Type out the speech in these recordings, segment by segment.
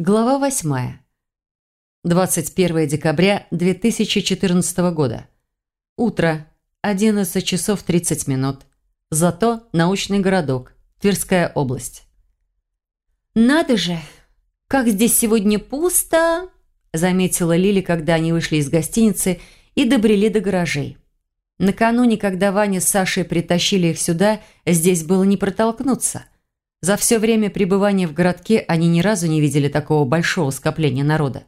Глава 8. 21 декабря 2014 года. Утро. 11 часов 30 минут. Зато научный городок. Тверская область. «Надо же! Как здесь сегодня пусто!» заметила Лили, когда они вышли из гостиницы и добрели до гаражей. Накануне, когда Ваня с Сашей притащили их сюда, здесь было не протолкнуться – за все время пребывания в городке они ни разу не видели такого большого скопления народа.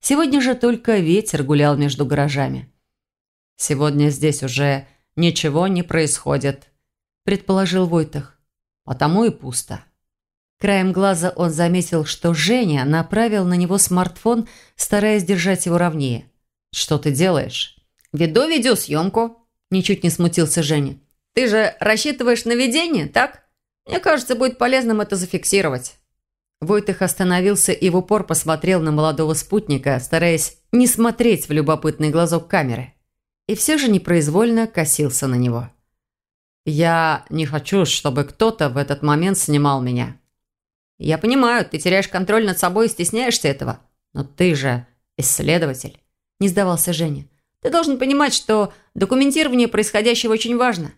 Сегодня же только ветер гулял между гаражами. «Сегодня здесь уже ничего не происходит», – предположил Войтах. «Потому и пусто». Краем глаза он заметил, что Женя направил на него смартфон, стараясь держать его ровнее. «Что ты делаешь?» «Веду видеосъемку», – ничуть не смутился Женя. «Ты же рассчитываешь на видение, так?» Мне кажется, будет полезным это зафиксировать». Войтых остановился и в упор посмотрел на молодого спутника, стараясь не смотреть в любопытный глазок камеры. И все же непроизвольно косился на него. «Я не хочу, чтобы кто-то в этот момент снимал меня». «Я понимаю, ты теряешь контроль над собой и стесняешься этого. Но ты же исследователь», – не сдавался Женя. «Ты должен понимать, что документирование происходящего очень важно».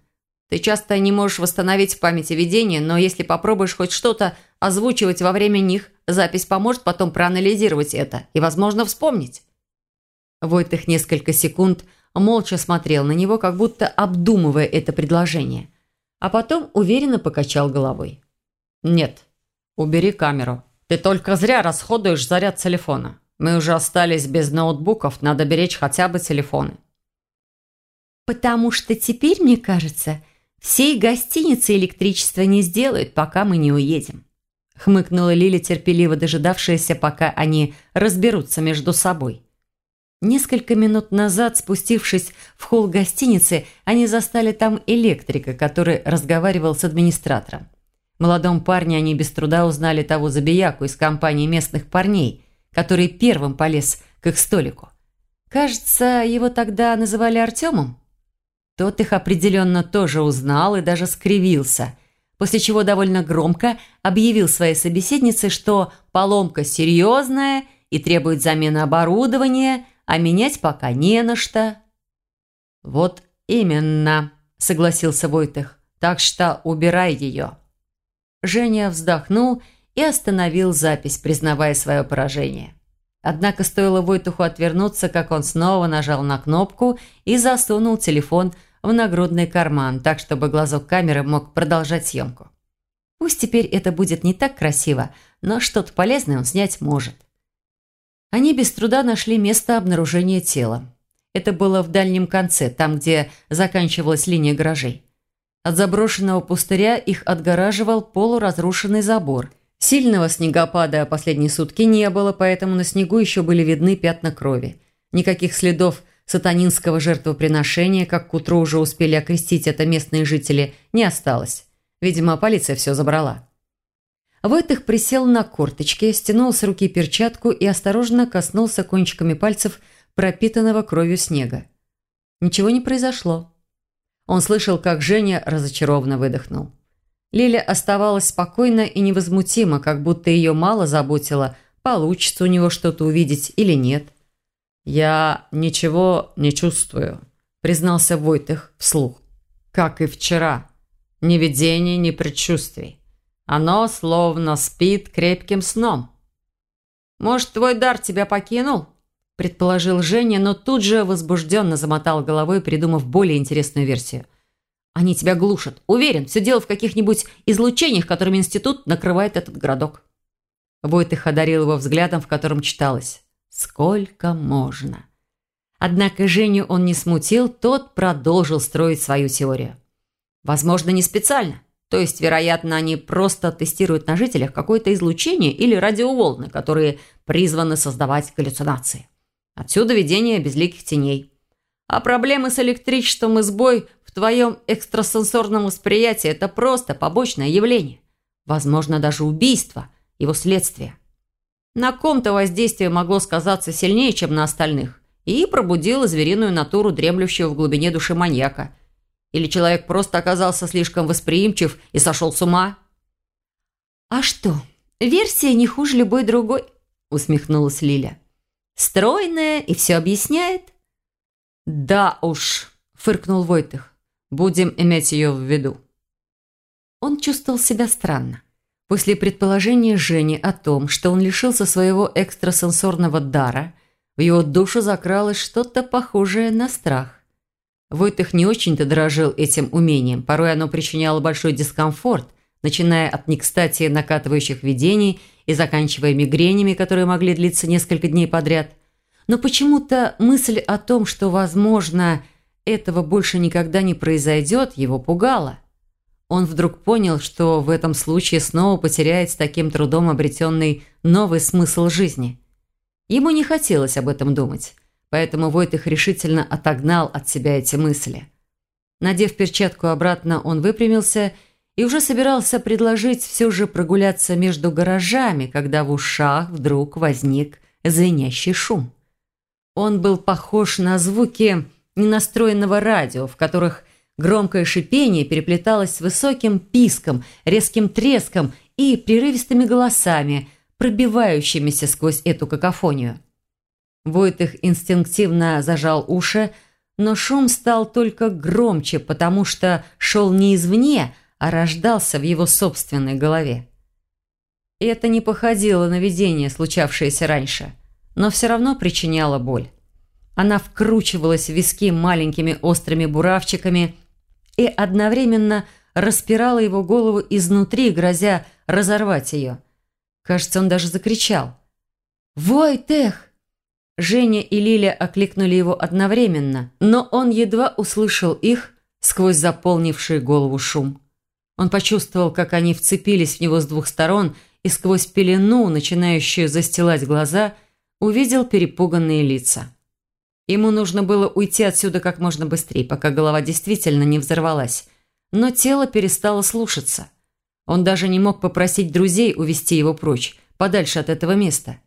Ты часто не можешь восстановить в памяти видения, но если попробуешь хоть что-то озвучивать во время них, запись поможет потом проанализировать это и, возможно, вспомнить». Войтых несколько секунд молча смотрел на него, как будто обдумывая это предложение, а потом уверенно покачал головой. «Нет, убери камеру. Ты только зря расходуешь заряд телефона. Мы уже остались без ноутбуков, надо беречь хотя бы телефоны». «Потому что теперь, мне кажется, Всей гостиницы электричество не сделают, пока мы не уедем. Хмыкнула Лиля, терпеливо дожидавшаяся, пока они разберутся между собой. Несколько минут назад, спустившись в холл гостиницы, они застали там электрика, который разговаривал с администратором. Молодом парне они без труда узнали того забияку из компании местных парней, который первым полез к их столику. Кажется, его тогда называли Артемом? Тот их определенно тоже узнал и даже скривился, после чего довольно громко объявил своей собеседнице, что поломка серьезная и требует замены оборудования, а менять пока не на что. «Вот именно», – согласился Войтых, – «так что убирай ее». Женя вздохнул и остановил запись, признавая свое поражение. Однако стоило Войтуху отвернуться, как он снова нажал на кнопку и засунул телефон в нагрудный карман, так чтобы глазок камеры мог продолжать съемку. Пусть теперь это будет не так красиво, но что-то полезное он снять может. Они без труда нашли место обнаружения тела. Это было в дальнем конце, там, где заканчивалась линия гаражей. От заброшенного пустыря их отгораживал полуразрушенный забор. Сильного снегопада последние сутки не было, поэтому на снегу еще были видны пятна крови. Никаких следов сатанинского жертвоприношения, как к утру уже успели окрестить это местные жители, не осталось. Видимо, полиция все забрала. Войтых присел на корточки, стянул с руки перчатку и осторожно коснулся кончиками пальцев пропитанного кровью снега. Ничего не произошло. Он слышал, как Женя разочарованно выдохнул. Лиля оставалась спокойна и невозмутима, как будто ее мало заботило, получится у него что-то увидеть или нет – «Я ничего не чувствую», – признался Войтых вслух. «Как и вчера. Ни видений, ни предчувствий. Оно словно спит крепким сном». «Может, твой дар тебя покинул?» – предположил Женя, но тут же возбужденно замотал головой, придумав более интересную версию. «Они тебя глушат. Уверен, все дело в каких-нибудь излучениях, которыми институт накрывает этот городок». Войтых одарил его взглядом, в котором читалось. Сколько можно? Однако Женю он не смутил, тот продолжил строить свою теорию. Возможно, не специально. То есть, вероятно, они просто тестируют на жителях какое-то излучение или радиоволны, которые призваны создавать галлюцинации. Отсюда видение безликих теней. А проблемы с электричеством и сбой в твоем экстрасенсорном восприятии – это просто побочное явление. Возможно, даже убийство, его следствие. На ком-то воздействие могло сказаться сильнее, чем на остальных, и пробудило звериную натуру, дремлющего в глубине души маньяка. Или человек просто оказался слишком восприимчив и сошел с ума. «А что, версия не хуже любой другой», – усмехнулась Лиля. «Стройная и все объясняет?» «Да уж», – фыркнул Войтых. «Будем иметь ее в виду». Он чувствовал себя странно. После предположения Жени о том, что он лишился своего экстрасенсорного дара, в его душу закралось что-то похожее на страх. Войтых не очень-то дорожил этим умением, порой оно причиняло большой дискомфорт, начиная от некстати накатывающих видений и заканчивая мигренями, которые могли длиться несколько дней подряд. Но почему-то мысль о том, что, возможно, этого больше никогда не произойдет, его пугала. Он вдруг понял, что в этом случае снова потеряет с таким трудом обретенный новый смысл жизни. Ему не хотелось об этом думать, поэтому Войтых решительно отогнал от себя эти мысли. Надев перчатку обратно, он выпрямился и уже собирался предложить все же прогуляться между гаражами, когда в ушах вдруг возник звенящий шум. Он был похож на звуки ненастроенного радио, в которых громкое шипение переплеталось с высоким писком, резким треском и прерывистыми голосами, пробивающимися сквозь эту какофонию. Войтых инстинктивно зажал уши, но шум стал только громче, потому что шел не извне, а рождался в его собственной голове. И это не походило на видение, случавшееся раньше, но все равно причиняло боль. Она вкручивалась в виски маленькими острыми буравчиками и одновременно распирала его голову изнутри, грозя разорвать ее. Кажется, он даже закричал. «Войтех!» Женя и Лиля окликнули его одновременно, но он едва услышал их сквозь заполнивший голову шум. Он почувствовал, как они вцепились в него с двух сторон и сквозь пелену, начинающую застилать глаза, увидел перепуганные лица. Ему нужно было уйти отсюда как можно быстрее, пока голова действительно не взорвалась. Но тело перестало слушаться. Он даже не мог попросить друзей увести его прочь, подальше от этого места.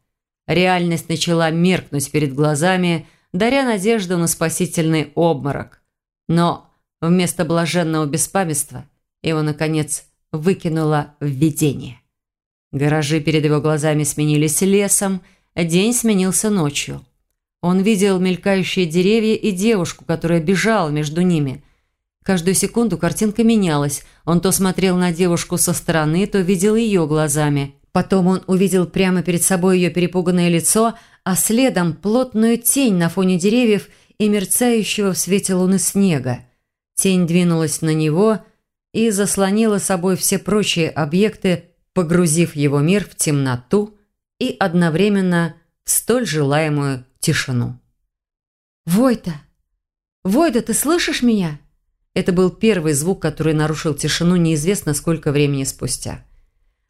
Реальность начала меркнуть перед глазами, даря надежду на спасительный обморок. Но вместо блаженного беспамятства его, наконец, выкинуло в видение. Гаражи перед его глазами сменились лесом, день сменился ночью. Он видел мелькающие деревья и девушку, которая бежала между ними. Каждую секунду картинка менялась. Он то смотрел на девушку со стороны, то видел ее глазами. Потом он увидел прямо перед собой ее перепуганное лицо, а следом плотную тень на фоне деревьев и мерцающего в свете луны снега. Тень двинулась на него – и заслонила собой все прочие объекты, погрузив его мир в темноту и одновременно в столь желаемую тишину. «Войта! Войта, ты слышишь меня?» Это был первый звук, который нарушил тишину неизвестно сколько времени спустя.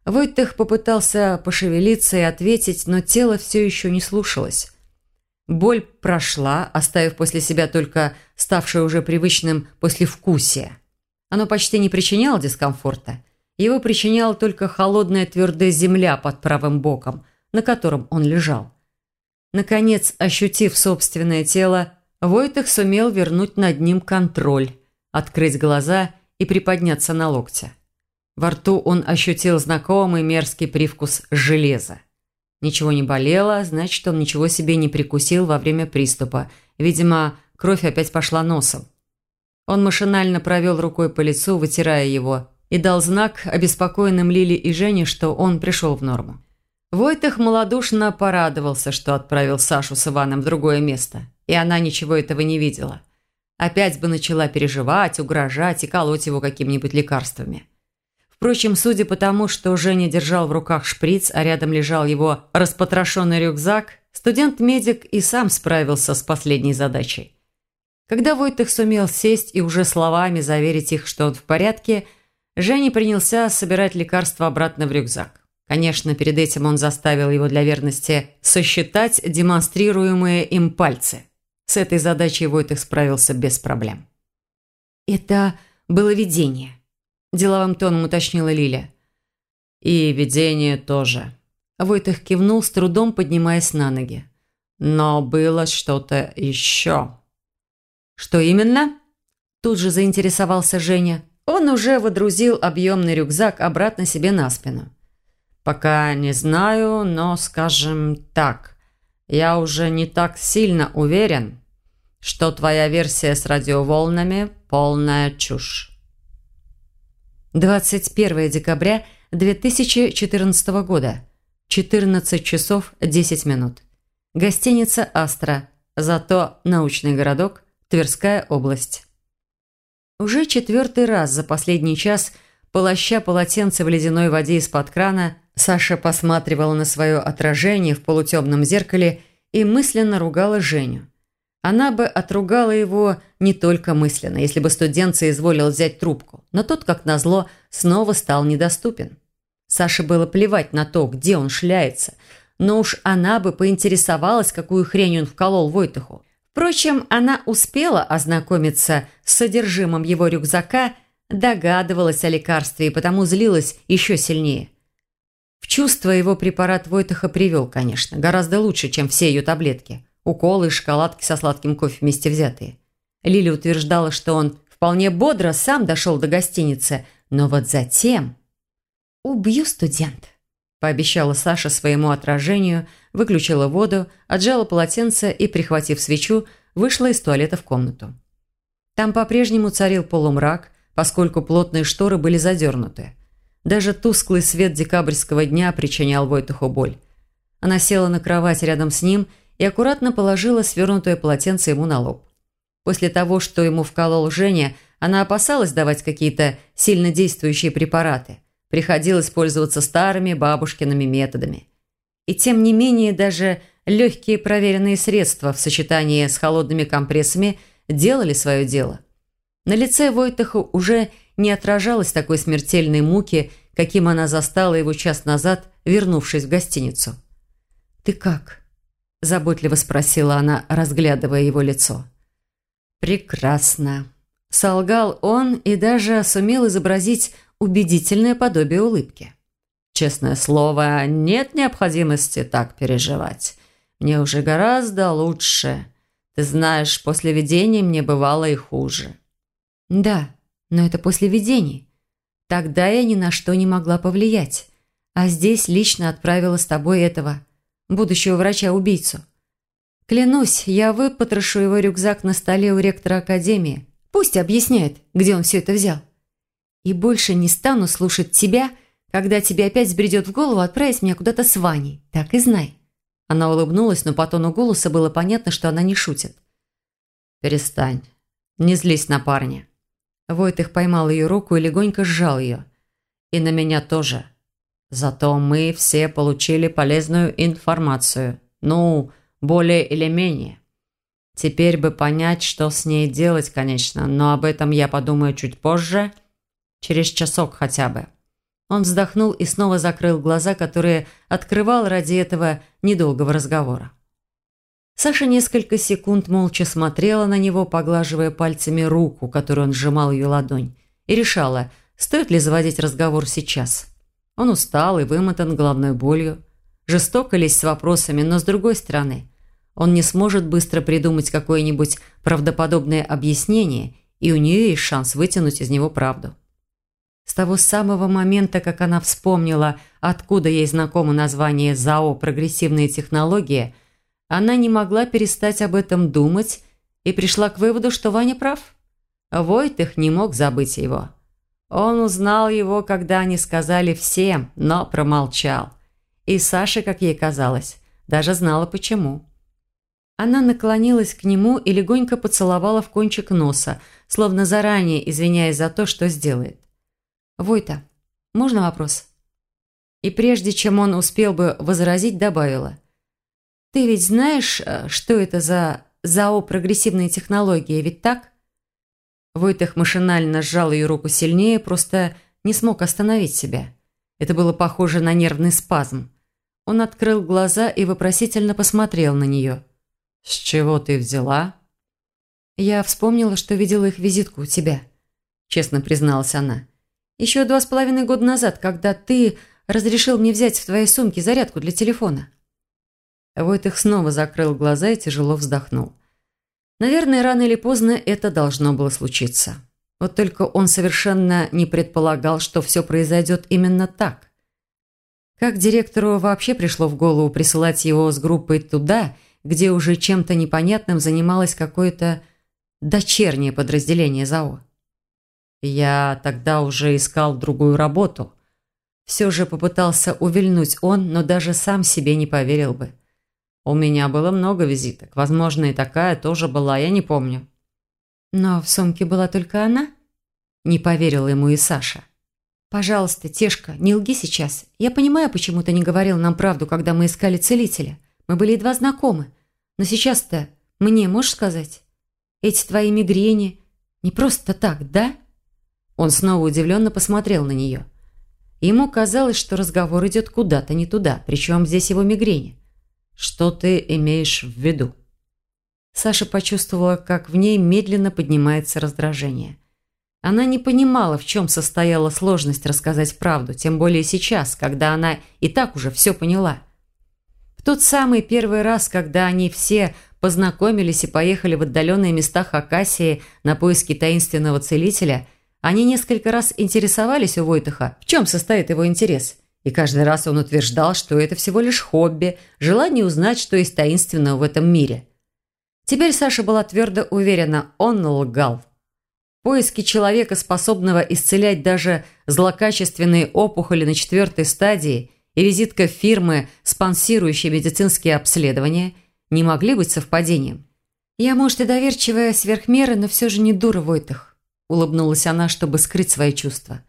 Войтех попытался пошевелиться и ответить, но тело все еще не слушалось. Боль прошла, оставив после себя только ставшее уже привычным послевкусие. Оно почти не причиняло дискомфорта. Его причиняла только холодная твердая земля под правым боком, на котором он лежал. Наконец, ощутив собственное тело, Войтых сумел вернуть над ним контроль, открыть глаза и приподняться на локте. Во рту он ощутил знакомый мерзкий привкус железа. Ничего не болело, значит, он ничего себе не прикусил во время приступа. Видимо, кровь опять пошла носом. Он машинально провел рукой по лицу, вытирая его, и дал знак обеспокоенным Лили и Жене, что он пришел в норму. Войтах малодушно порадовался, что отправил Сашу с Иваном в другое место, и она ничего этого не видела. Опять бы начала переживать, угрожать и колоть его какими-нибудь лекарствами. Впрочем, судя по тому, что Женя держал в руках шприц, а рядом лежал его распотрошенный рюкзак, студент-медик и сам справился с последней задачей. Когда Войтых сумел сесть и уже словами заверить их, что он в порядке, Женя принялся собирать лекарства обратно в рюкзак. Конечно, перед этим он заставил его для верности сосчитать демонстрируемые им пальцы. С этой задачей Войтых справился без проблем. «Это было видение», – деловым тоном уточнила Лиля. «И видение тоже». Войтых кивнул, с трудом поднимаясь на ноги. «Но было что-то еще». «Что именно?» Тут же заинтересовался Женя. Он уже водрузил объемный рюкзак обратно себе на спину. Пока не знаю, но, скажем так, я уже не так сильно уверен, что твоя версия с радиоволнами – полная чушь. 21 декабря 2014 года. 14 часов 10 минут. Гостиница «Астра», зато научный городок, Тверская область. Уже четвертый раз за последний час, полоща полотенце в ледяной воде из-под крана, Саша посматривала на свое отражение в полутемном зеркале и мысленно ругала Женю. Она бы отругала его не только мысленно, если бы студент соизволил взять трубку, но тот, как назло, снова стал недоступен. Саше было плевать на то, где он шляется, но уж она бы поинтересовалась, какую хрень он вколол Войтуху. Впрочем, она успела ознакомиться с содержимым его рюкзака, догадывалась о лекарстве и потому злилась еще сильнее. В чувство его препарат Войтаха привел, конечно, гораздо лучше, чем все ее таблетки. Уколы и шоколадки со сладким кофе вместе взятые. Лили утверждала, что он вполне бодро сам дошел до гостиницы, но вот затем... «Убью студент», – пообещала Саша своему отражению, выключила воду, отжала полотенце и, прихватив свечу, вышла из туалета в комнату. Там по-прежнему царил полумрак, поскольку плотные шторы были задернуты. Даже тусклый свет декабрьского дня причинял Войтуху боль. Она села на кровать рядом с ним и аккуратно положила свернутое полотенце ему на лоб. После того, что ему вколол Женя, она опасалась давать какие-то сильно действующие препараты. Приходилось пользоваться старыми бабушкиными методами. И тем не менее, даже легкие проверенные средства в сочетании с холодными компрессами делали свое дело. На лице Войтаха уже не отражалось такой смертельной муки, каким она застала его час назад, вернувшись в гостиницу. «Ты как?» – заботливо спросила она, разглядывая его лицо. «Прекрасно», – солгал он и даже сумел изобразить убедительное подобие улыбки. «Честное слово, нет необходимости так переживать. Мне уже гораздо лучше. Ты знаешь, после видения мне бывало и хуже». «Да», но это после видений. Тогда я ни на что не могла повлиять. А здесь лично отправила с тобой этого, будущего врача-убийцу. Клянусь, я выпотрошу его рюкзак на столе у ректора Академии. Пусть объясняет, где он все это взял. И больше не стану слушать тебя, когда тебе опять сбредет в голову отправить меня куда-то с Ваней. Так и знай». Она улыбнулась, но по тону голоса было понятно, что она не шутит. «Перестань. Не злись на парня. Войтых поймал ее руку и легонько сжал ее. «И на меня тоже. Зато мы все получили полезную информацию. Ну, более или менее. Теперь бы понять, что с ней делать, конечно, но об этом я подумаю чуть позже, через часок хотя бы». Он вздохнул и снова закрыл глаза, которые открывал ради этого недолгого разговора. Саша несколько секунд молча смотрела на него, поглаживая пальцами руку, которую он сжимал ее ладонь, и решала, стоит ли заводить разговор сейчас. Он устал и вымотан головной болью. Жестоко лезть с вопросами, но с другой стороны, он не сможет быстро придумать какое-нибудь правдоподобное объяснение, и у нее есть шанс вытянуть из него правду. С того самого момента, как она вспомнила, откуда ей знакомо название ЗАО «Прогрессивные технологии», она не могла перестать об этом думать и пришла к выводу, что Ваня прав. Войтых не мог забыть его. Он узнал его, когда они сказали всем, но промолчал. И Саша, как ей казалось, даже знала почему. Она наклонилась к нему и легонько поцеловала в кончик носа, словно заранее извиняясь за то, что сделает. «Войта, можно вопрос?» И прежде чем он успел бы возразить, добавила. Ты ведь знаешь, э, что это за ЗАО «Прогрессивные технологии», ведь так?» Войтых машинально сжал ее руку сильнее, просто не смог остановить себя. Это было похоже на нервный спазм. Он открыл глаза и вопросительно посмотрел на нее. «С чего ты взяла?» «Я вспомнила, что видела их визитку у тебя», – честно призналась она. «Еще два с половиной года назад, когда ты разрешил мне взять в твоей сумке зарядку для телефона». Войтых снова закрыл глаза и тяжело вздохнул. Наверное, рано или поздно это должно было случиться. Вот только он совершенно не предполагал, что все произойдет именно так. Как директору вообще пришло в голову присылать его с группой туда, где уже чем-то непонятным занималось какое-то дочернее подразделение ЗАО? Я тогда уже искал другую работу. Все же попытался увильнуть он, но даже сам себе не поверил бы. У меня было много визиток. Возможно, и такая тоже была, я не помню. Но в сумке была только она? Не поверила ему и Саша. «Пожалуйста, Тешка, не лги сейчас. Я понимаю, почему ты не говорил нам правду, когда мы искали целителя. Мы были едва знакомы. Но сейчас-то мне можешь сказать? Эти твои мигрени не просто так, да?» Он снова удивленно посмотрел на нее. Ему казалось, что разговор идет куда-то не туда, причем здесь его мигрени. Что ты имеешь в виду? Саша почувствовала, как в ней медленно поднимается раздражение. Она не понимала, в чем состояла сложность рассказать правду, тем более сейчас, когда она и так уже все поняла. В тот самый первый раз, когда они все познакомились и поехали в отдаленные места Хакасии на поиски таинственного целителя, они несколько раз интересовались у Войтаха, в чем состоит его интерес – и каждый раз он утверждал, что это всего лишь хобби, желание узнать, что есть таинственного в этом мире. Теперь Саша была твердо уверена, он лгал. Поиски человека, способного исцелять даже злокачественные опухоли на четвертой стадии и визитка фирмы, спонсирующей медицинские обследования, не могли быть совпадением. «Я, может, и доверчивая сверх меры, но все же не дура, Войтах», улыбнулась она, чтобы скрыть свои чувства.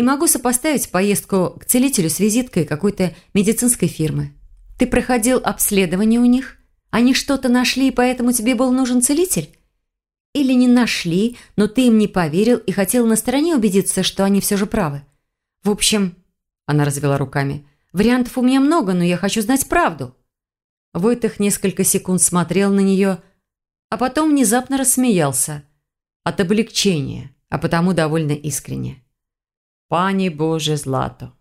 И могу сопоставить поездку к целителю с визиткой какой-то медицинской фирмы. Ты проходил обследование у них? Они что-то нашли, и поэтому тебе был нужен целитель? Или не нашли, но ты им не поверил и хотел на стороне убедиться, что они все же правы? В общем, она развела руками, вариантов у меня много, но я хочу знать правду. Войтых несколько секунд смотрел на нее, а потом внезапно рассмеялся. От облегчения, а потому довольно искренне. «Пани Боже, Злато,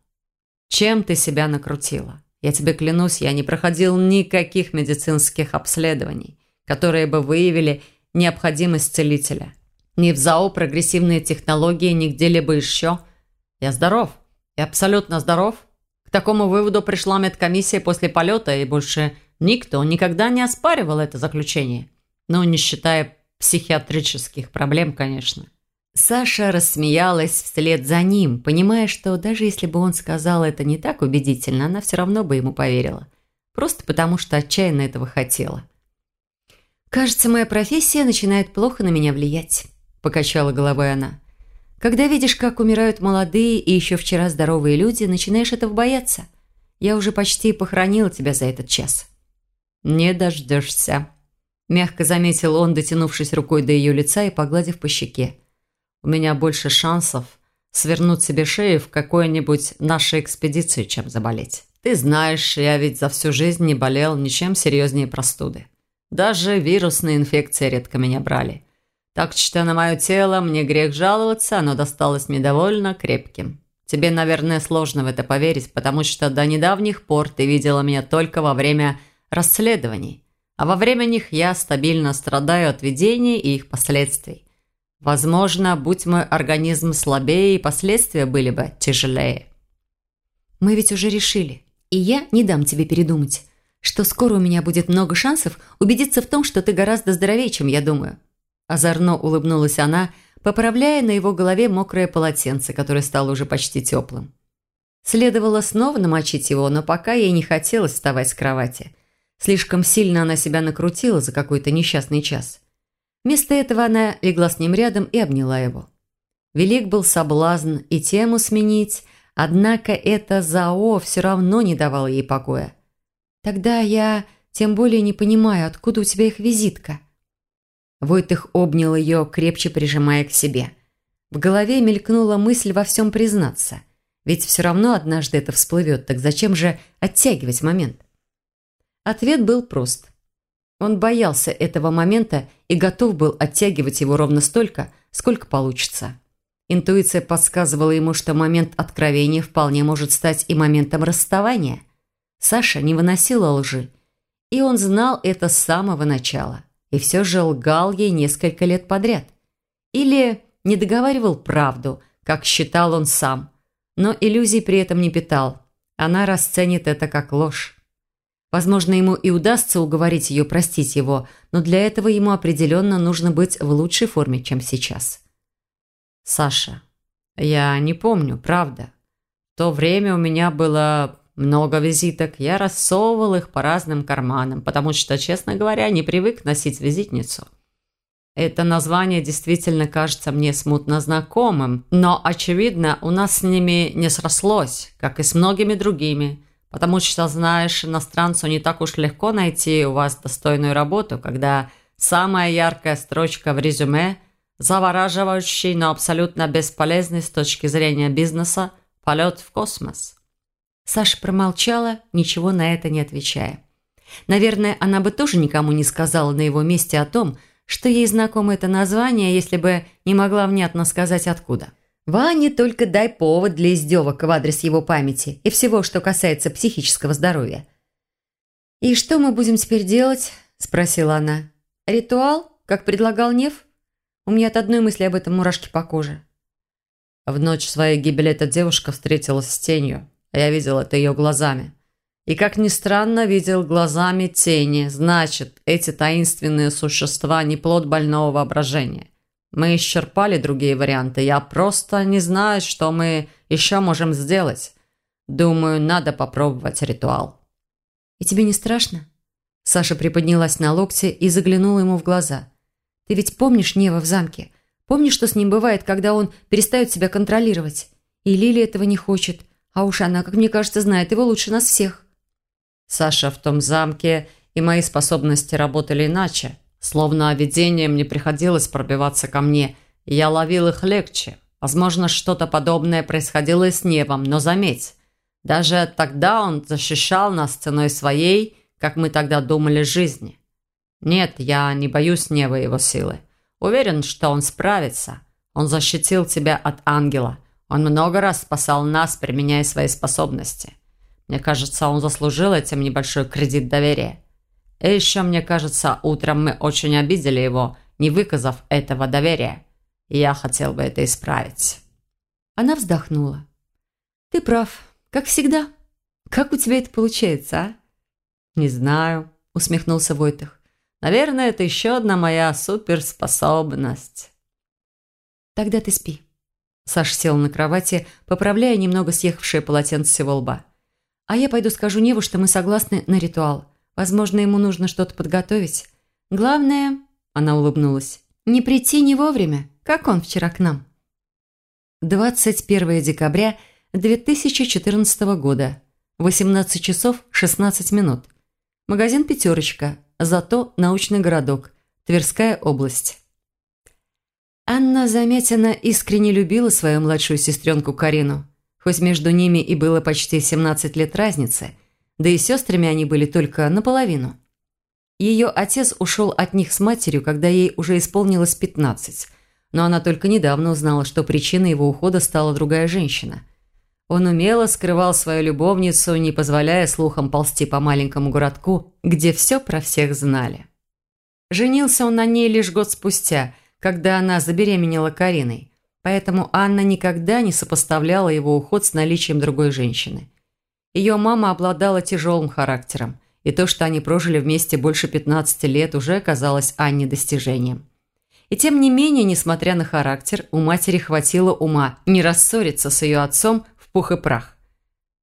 чем ты себя накрутила? Я тебе клянусь, я не проходил никаких медицинских обследований, которые бы выявили необходимость целителя. Ни в ЗАО прогрессивные технологии, ни где-либо еще. Я здоров. Я абсолютно здоров. К такому выводу пришла медкомиссия после полета, и больше никто никогда не оспаривал это заключение. Ну, не считая психиатрических проблем, конечно. Саша рассмеялась вслед за ним, понимая, что даже если бы он сказал это не так убедительно, она все равно бы ему поверила. Просто потому, что отчаянно этого хотела. «Кажется, моя профессия начинает плохо на меня влиять», – покачала головой она. «Когда видишь, как умирают молодые и еще вчера здоровые люди, начинаешь этого бояться. Я уже почти похоронила тебя за этот час». «Не дождешься», – мягко заметил он, дотянувшись рукой до ее лица и погладив по щеке у меня больше шансов свернуть себе шею в какой-нибудь нашей экспедиции, чем заболеть. Ты знаешь, я ведь за всю жизнь не болел ничем серьезнее простуды. Даже вирусные инфекции редко меня брали. Так что на мое тело мне грех жаловаться, оно досталось мне довольно крепким. Тебе, наверное, сложно в это поверить, потому что до недавних пор ты видела меня только во время расследований. А во время них я стабильно страдаю от видений и их последствий. Возможно, будь мой организм слабее, последствия были бы тяжелее. Мы ведь уже решили, и я не дам тебе передумать, что скоро у меня будет много шансов убедиться в том, что ты гораздо здоровее, чем я думаю. Озорно улыбнулась она, поправляя на его голове мокрое полотенце, которое стало уже почти теплым. Следовало снова намочить его, но пока ей не хотелось вставать с кровати. Слишком сильно она себя накрутила за какой-то несчастный час. Вместо этого она легла с ним рядом и обняла его. Велик был соблазн и тему сменить, однако это ЗАО все равно не давало ей покоя. «Тогда я тем более не понимаю, откуда у тебя их визитка?» Войтых обнял ее, крепче прижимая к себе. В голове мелькнула мысль во всем признаться. Ведь все равно однажды это всплывет, так зачем же оттягивать момент? Ответ был прост. Он боялся этого момента и готов был оттягивать его ровно столько, сколько получится. Интуиция подсказывала ему, что момент откровения вполне может стать и моментом расставания. Саша не выносила лжи, и он знал это с самого начала, и все же лгал ей несколько лет подряд. Или не договаривал правду, как считал он сам, но иллюзий при этом не питал. она расценит это как ложь. Возможно, ему и удастся уговорить ее простить его, но для этого ему определенно нужно быть в лучшей форме, чем сейчас. «Саша, я не помню, правда. В то время у меня было много визиток. Я рассовывал их по разным карманам, потому что, честно говоря, не привык носить визитницу. Это название действительно кажется мне смутно знакомым, но, очевидно, у нас с ними не срослось, как и с многими другими» потому что, знаешь, иностранцу не так уж легко найти у вас достойную работу, когда самая яркая строчка в резюме, завораживающий, но абсолютно бесполезный с точки зрения бизнеса, полет в космос. Саша промолчала, ничего на это не отвечая. Наверное, она бы тоже никому не сказала на его месте о том, что ей знакомо это название, если бы не могла внятно сказать откуда. Ване только дай повод для издевок в адрес его памяти и всего, что касается психического здоровья. «И что мы будем теперь делать?» – спросила она. «Ритуал, как предлагал Нев? У меня от одной мысли об этом мурашки по коже». В ночь своей гибели эта девушка встретилась с тенью. Я видел это ее глазами. И, как ни странно, видел глазами тени. Значит, эти таинственные существа не плод больного воображения. Мы исчерпали другие варианты. Я просто не знаю, что мы еще можем сделать. Думаю, надо попробовать ритуал». «И тебе не страшно?» Саша приподнялась на локте и заглянула ему в глаза. «Ты ведь помнишь Нева в замке? Помнишь, что с ним бывает, когда он перестает себя контролировать? И Лили этого не хочет. А уж она, как мне кажется, знает его лучше нас всех». «Саша, в том замке и мои способности работали иначе», Словно видением не приходилось пробиваться ко мне, я ловил их легче. Возможно, что-то подобное происходило и с небом, но заметь, даже тогда он защищал нас ценой своей, как мы тогда думали, жизни. Нет, я не боюсь неба его силы. Уверен, что он справится. Он защитил тебя от ангела. Он много раз спасал нас, применяя свои способности. Мне кажется, он заслужил этим небольшой кредит доверия. Еще, мне кажется, утром мы очень обидели его, не выказав этого доверия. Я хотел бы это исправить». Она вздохнула. «Ты прав, как всегда. Как у тебя это получается, а?» «Не знаю», — усмехнулся Войтых. «Наверное, это еще одна моя суперспособность». «Тогда ты спи». Саша сел на кровати, поправляя немного съехавшее полотенце с его лба. «А я пойду скажу Неву, что мы согласны на ритуал. Возможно, ему нужно что-то подготовить. Главное, она улыбнулась, не прийти не вовремя, как он вчера к нам. 21 декабря 2014 года. 18 часов 16 минут. Магазин «Пятерочка», зато научный городок, Тверская область. Анна Заметина искренне любила свою младшую сестренку Карину. Хоть между ними и было почти 17 лет разницы – да и сестрами они были только наполовину. Ее отец ушел от них с матерью, когда ей уже исполнилось 15, но она только недавно узнала, что причиной его ухода стала другая женщина. Он умело скрывал свою любовницу, не позволяя слухам ползти по маленькому городку, где все про всех знали. Женился он на ней лишь год спустя, когда она забеременела Кариной, поэтому Анна никогда не сопоставляла его уход с наличием другой женщины. Ее мама обладала тяжелым характером, и то, что они прожили вместе больше 15 лет, уже казалось Анне достижением. И тем не менее, несмотря на характер, у матери хватило ума не рассориться с ее отцом в пух и прах.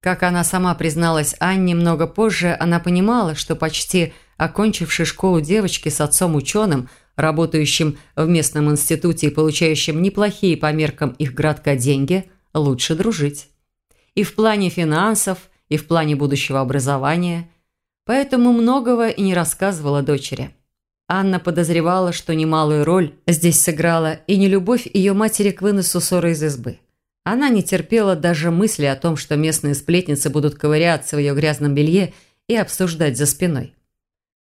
Как она сама призналась Анне много позже, она понимала, что почти окончившей школу девочки с отцом-ученым, работающим в местном институте и получающим неплохие по меркам их градка деньги, лучше дружить. И в плане финансов – и в плане будущего образования, поэтому многого и не рассказывала дочери. Анна подозревала, что немалую роль здесь сыграла и нелюбовь ее матери к выносу ссоры из избы. Она не терпела даже мысли о том, что местные сплетницы будут ковыряться в ее грязном белье и обсуждать за спиной.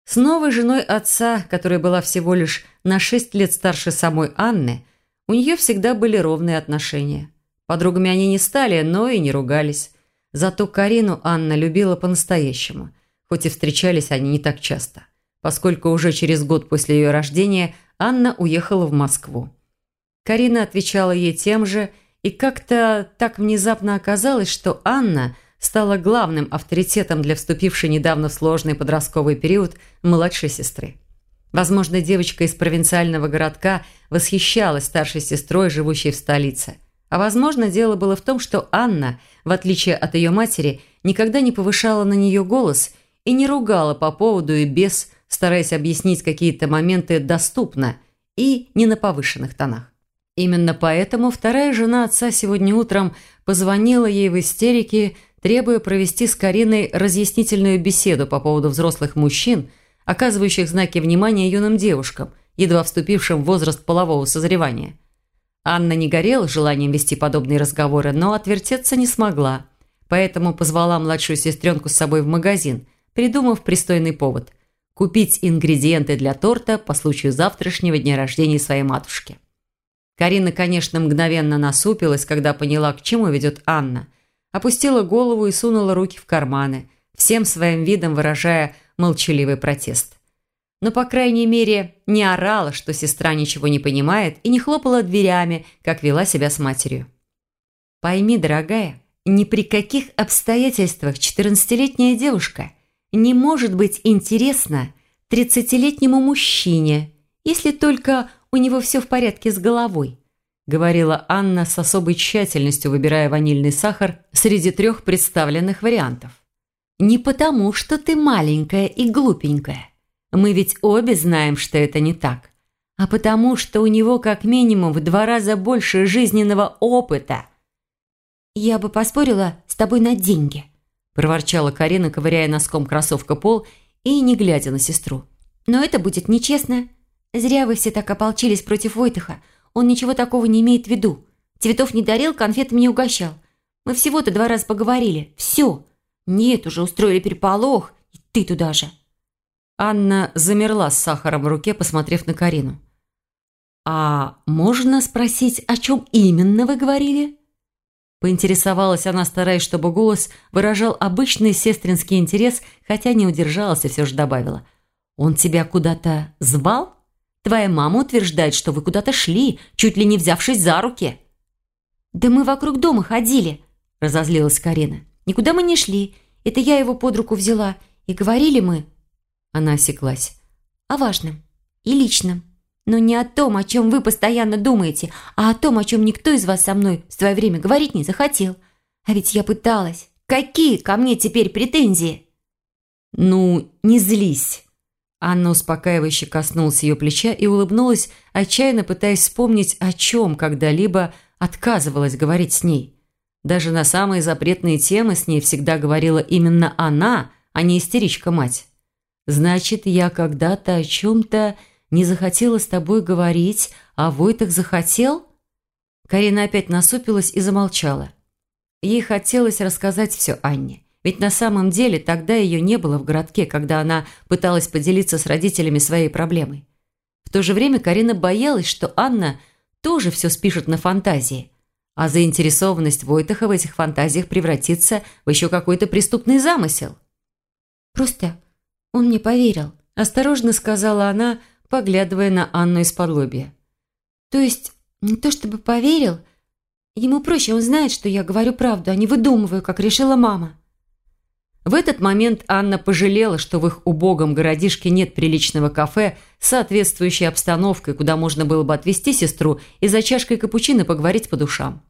С новой женой отца, которая была всего лишь на шесть лет старше самой Анны, у нее всегда были ровные отношения. Подругами они не стали, но и не ругались. Зато Карину Анна любила по-настоящему, хоть и встречались они не так часто, поскольку уже через год после ее рождения Анна уехала в Москву. Карина отвечала ей тем же, и как-то так внезапно оказалось, что Анна стала главным авторитетом для вступившей недавно в сложный подростковый период младшей сестры. Возможно, девочка из провинциального городка восхищалась старшей сестрой, живущей в столице. А возможно, дело было в том, что Анна, в отличие от ее матери, никогда не повышала на нее голос и не ругала по поводу и без, стараясь объяснить какие-то моменты доступно и не на повышенных тонах. Именно поэтому вторая жена отца сегодня утром позвонила ей в истерике, требуя провести с Кариной разъяснительную беседу по поводу взрослых мужчин, оказывающих знаки внимания юным девушкам, едва вступившим в возраст полового созревания. Анна не горела желанием вести подобные разговоры, но отвертеться не смогла, поэтому позвала младшую сестренку с собой в магазин, придумав пристойный повод – купить ингредиенты для торта по случаю завтрашнего дня рождения своей матушки. Карина, конечно, мгновенно насупилась, когда поняла, к чему ведет Анна. Опустила голову и сунула руки в карманы, всем своим видом выражая молчаливый протест. Но, по крайней мере, не орала, что сестра ничего не понимает, и не хлопала дверями, как вела себя с матерью. «Пойми, дорогая, ни при каких обстоятельствах четырнадцатилетняя девушка не может быть интересна тридцатилетнему мужчине, если только у него все в порядке с головой», говорила Анна с особой тщательностью, выбирая ванильный сахар среди трех представленных вариантов. «Не потому, что ты маленькая и глупенькая. Мы ведь обе знаем, что это не так. А потому, что у него как минимум в два раза больше жизненного опыта». «Я бы поспорила с тобой на деньги», проворчала Карина, ковыряя носком кроссовка пол и не глядя на сестру. «Но это будет нечестно. Зря вы все так ополчились против Войтыха. Он ничего такого не имеет в виду. Цветов не дарил, конфетами не угощал. Мы всего-то два раза поговорили. Все. Нет, уже устроили переполох. И ты туда же. Анна замерла с сахаром в руке, посмотрев на Карину. «А можно спросить, о чем именно вы говорили?» Поинтересовалась она, стараясь, чтобы голос выражал обычный сестринский интерес, хотя не удержалась и все же добавила. «Он тебя куда-то звал?» Твоя мама утверждает, что вы куда-то шли, чуть ли не взявшись за руки». «Да мы вокруг дома ходили», – разозлилась Карина. «Никуда мы не шли. Это я его под руку взяла. И говорили мы...» Она осеклась. «О важном. И личном. Но не о том, о чем вы постоянно думаете, а о том, о чем никто из вас со мной в свое время говорить не захотел. А ведь я пыталась. Какие ко мне теперь претензии?» «Ну, не злись», Анна успокаивающе коснулась ее плеча и улыбнулась, отчаянно пытаясь вспомнить, о чем когда-либо отказывалась говорить с ней. Даже на самые запретные темы с ней всегда говорила именно она, а не истеричка-мать. «Значит, я когда-то о чем-то не захотела с тобой говорить, а Войтах захотел?» Карина опять насупилась и замолчала. Ей хотелось рассказать все Анне. Ведь на самом деле тогда ее не было в городке, когда она пыталась поделиться с родителями своей проблемой. В то же время Карина боялась, что Анна тоже все спишет на фантазии, а заинтересованность Войтаха в этих фантазиях превратится в еще какой-то преступный замысел. «Просто он мне поверил», – осторожно сказала она, поглядывая на Анну из-под лобья. «То есть не то чтобы поверил, ему проще, он знает, что я говорю правду, а не выдумываю, как решила мама». В этот момент Анна пожалела, что в их убогом городишке нет приличного кафе с соответствующей обстановкой, куда можно было бы отвезти сестру и за чашкой капучино поговорить по душам.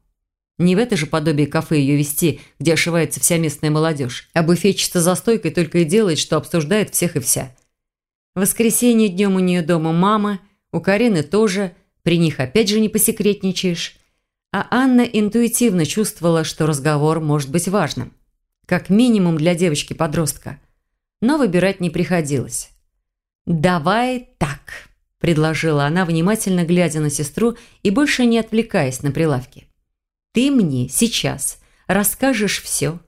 Не в это же подобие кафе ее вести, где ошивается вся местная молодежь, а буфетчица за стойкой только и делает, что обсуждает всех и вся. В воскресенье днем у нее дома мама, у Карины тоже, при них опять же не посекретничаешь. А Анна интуитивно чувствовала, что разговор может быть важным. Как минимум для девочки-подростка. Но выбирать не приходилось. «Давай так», – предложила она, внимательно глядя на сестру и больше не отвлекаясь на прилавки. «Ты мне сейчас расскажешь все,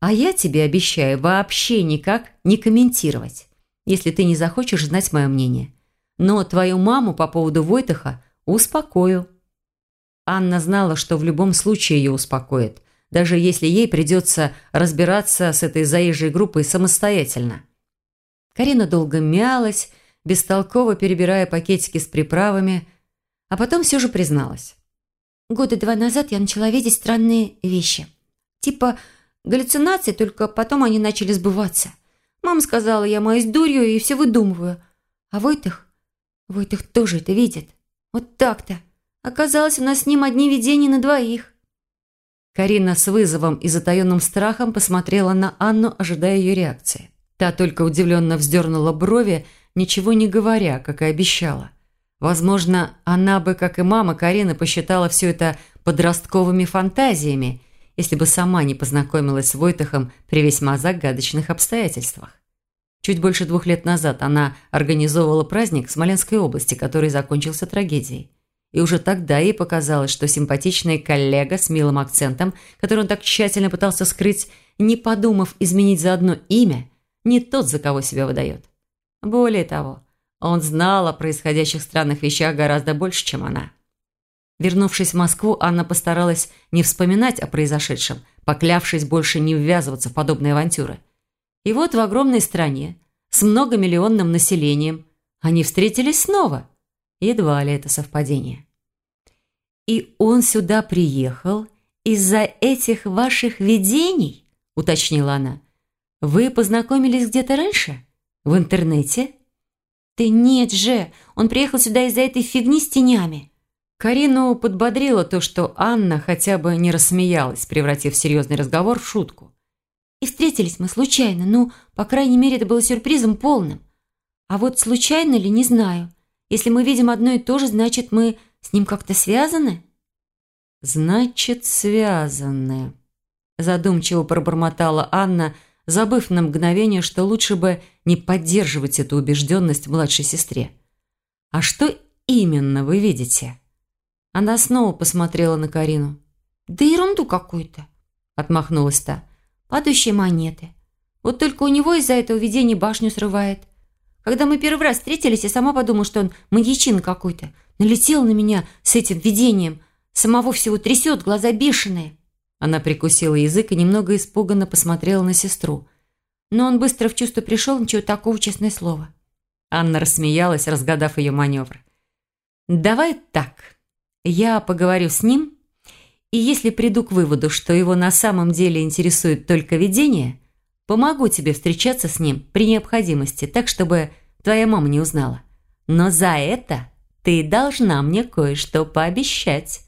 а я тебе обещаю вообще никак не комментировать, если ты не захочешь знать мое мнение. Но твою маму по поводу Войтаха успокою». Анна знала, что в любом случае ее успокоит, даже если ей придется разбираться с этой заезжей группой самостоятельно. Карина долго мялась, бестолково перебирая пакетики с приправами, а потом все же призналась. Года два назад я начала видеть странные вещи. Типа, Галлюцинации, только потом они начали сбываться. Мама сказала, я маюсь дурью и все выдумываю. А Войтых... Войтых тоже это видит. Вот так-то. Оказалось, у нас с ним одни видения на двоих. Карина с вызовом и затаенным страхом посмотрела на Анну, ожидая ее реакции. Та только удивленно вздернула брови, ничего не говоря, как и обещала. Возможно, она бы, как и мама Карина, посчитала все это подростковыми фантазиями, если бы сама не познакомилась с Войтахом при весьма загадочных обстоятельствах. Чуть больше двух лет назад она организовывала праздник в Смоленской области, который закончился трагедией. И уже тогда ей показалось, что симпатичный коллега с милым акцентом, который он так тщательно пытался скрыть, не подумав изменить заодно имя, не тот, за кого себя выдает. Более того, он знал о происходящих странных вещах гораздо больше, чем она. Вернувшись в Москву, Анна постаралась не вспоминать о произошедшем, поклявшись больше не ввязываться в подобные авантюры. И вот в огромной стране, с многомиллионным населением, они встретились снова. Едва ли это совпадение. «И он сюда приехал из-за этих ваших видений?» – уточнила она. «Вы познакомились где-то раньше? В интернете?» «Да нет же, он приехал сюда из-за этой фигни с тенями». Карину подбодрило то, что Анна хотя бы не рассмеялась, превратив серьезный разговор в шутку. И встретились мы случайно, ну, по крайней мере, это было сюрпризом полным. А вот случайно ли, не знаю. Если мы видим одно и то же, значит, мы с ним как-то связаны? Значит, связаны. Задумчиво пробормотала Анна, забыв на мгновение, что лучше бы не поддерживать эту убежденность младшей сестре. «А что именно вы видите?» Она снова посмотрела на Карину. «Да ерунду какую-то», — отмахнулась та. «Падающие монеты. Вот только у него из-за этого видение башню срывает. Когда мы первый раз встретились, я сама подумала, что он маньячин какой-то. Налетел на меня с этим видением. Самого всего трясет, глаза бешеные». Она прикусила язык и немного испуганно посмотрела на сестру. Но он быстро в чувство пришел, ничего такого, честное слово. Анна рассмеялась, разгадав ее маневр. «Давай так. Я поговорю с ним, и если приду к выводу, что его на самом деле интересует только видение, помогу тебе встречаться с ним при необходимости, так, чтобы твоя мама не узнала. Но за это ты должна мне кое-что пообещать».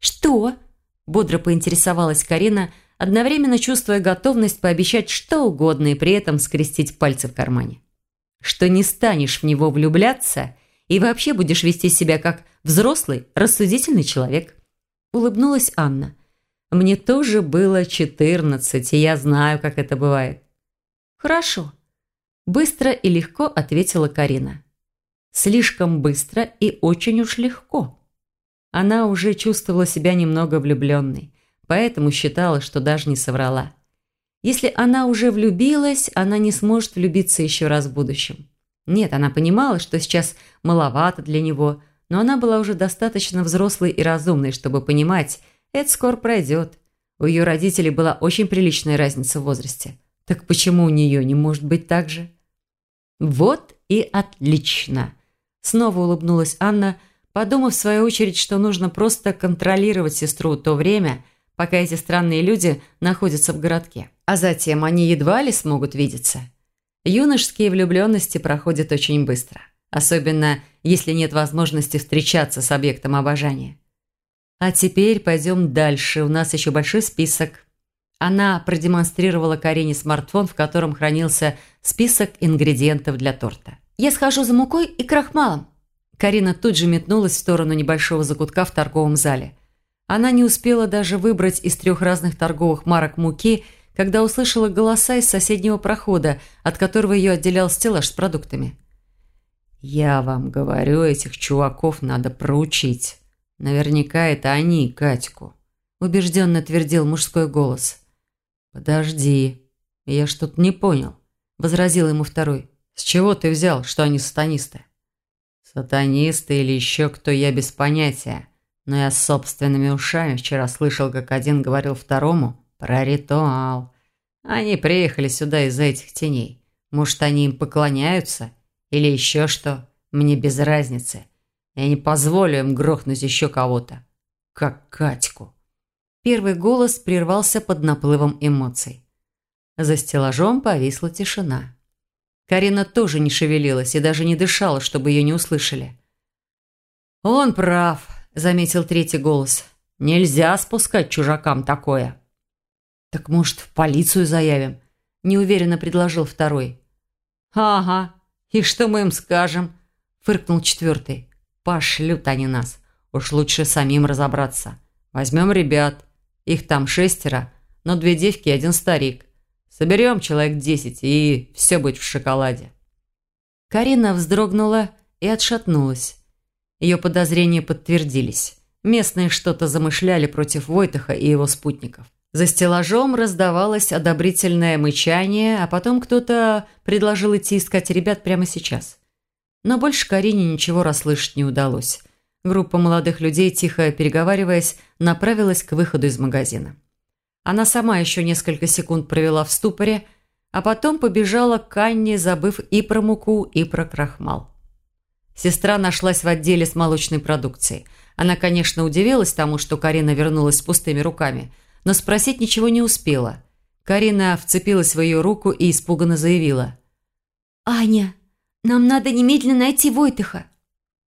«Что?» – бодро поинтересовалась Карина, одновременно чувствуя готовность пообещать что угодно и при этом скрестить пальцы в кармане. «Что не станешь в него влюбляться и вообще будешь вести себя как взрослый, рассудительный человек», – улыбнулась Анна. «Мне тоже было четырнадцать, и я знаю, как это бывает». «Хорошо», – быстро и легко ответила Карина. «Слишком быстро и очень уж легко». Она уже чувствовала себя немного влюбленной, поэтому считала, что даже не соврала. Если она уже влюбилась, она не сможет влюбиться еще раз в будущем. Нет, она понимала, что сейчас маловато для него – но она была уже достаточно взрослой и разумной, чтобы понимать, это скоро пройдет. У ее родителей была очень приличная разница в возрасте. Так почему у нее не может быть так же? Вот и отлично. Снова улыбнулась Анна, подумав в свою очередь, что нужно просто контролировать сестру то время, пока эти странные люди находятся в городке. А затем они едва ли смогут видеться. Юношеские влюбленности проходят очень быстро. Особенно если нет возможности встречаться с объектом обожания. А теперь пойдем дальше, у нас еще большой список. Она продемонстрировала Карине смартфон, в котором хранился список ингредиентов для торта. «Я схожу за мукой и крахмалом». Карина тут же метнулась в сторону небольшого закутка в торговом зале. Она не успела даже выбрать из трех разных торговых марок муки, когда услышала голоса из соседнего прохода, от которого ее отделял стеллаж с продуктами. «Я вам говорю, этих чуваков надо проучить. Наверняка это они, Катьку», – убежденно твердил мужской голос. «Подожди, я что-то не понял», – возразил ему второй. «С чего ты взял, что они сатанисты?» «Сатанисты или еще кто, я без понятия. Но я собственными ушами вчера слышал, как один говорил второму про ритуал. Они приехали сюда из-за этих теней. Может, они им поклоняются?» Или еще что, мне без разницы. Я не позволю им грохнуть еще кого-то. Как Катьку. Первый голос прервался под наплывом эмоций. За стеллажом повисла тишина. Карина тоже не шевелилась и даже не дышала, чтобы ее не услышали. «Он прав», – заметил третий голос. «Нельзя спускать чужакам такое». «Так, может, в полицию заявим?» – неуверенно предложил второй. «Ага, и что мы им скажем?» – фыркнул четвертый. «Пошлют они нас. Уж лучше самим разобраться. Возьмем ребят. Их там шестеро, но две девки и один старик. Соберем человек десять, и все будет в шоколаде». Карина вздрогнула и отшатнулась. Ее подозрения подтвердились. Местные что-то замышляли против Войтаха и его спутников. За стеллажом раздавалось одобрительное мычание, а потом кто-то предложил идти искать ребят прямо сейчас. Но больше Карине ничего расслышать не удалось. Группа молодых людей, тихо переговариваясь, направилась к выходу из магазина. Она сама еще несколько секунд провела в ступоре, а потом побежала к Анне, забыв и про муку, и про крахмал. Сестра нашлась в отделе с молочной продукцией. Она, конечно, удивилась тому, что Карина вернулась с пустыми руками – но спросить ничего не успела. Карина вцепилась в ее руку и испуганно заявила. «Аня, нам надо немедленно найти Войтыха.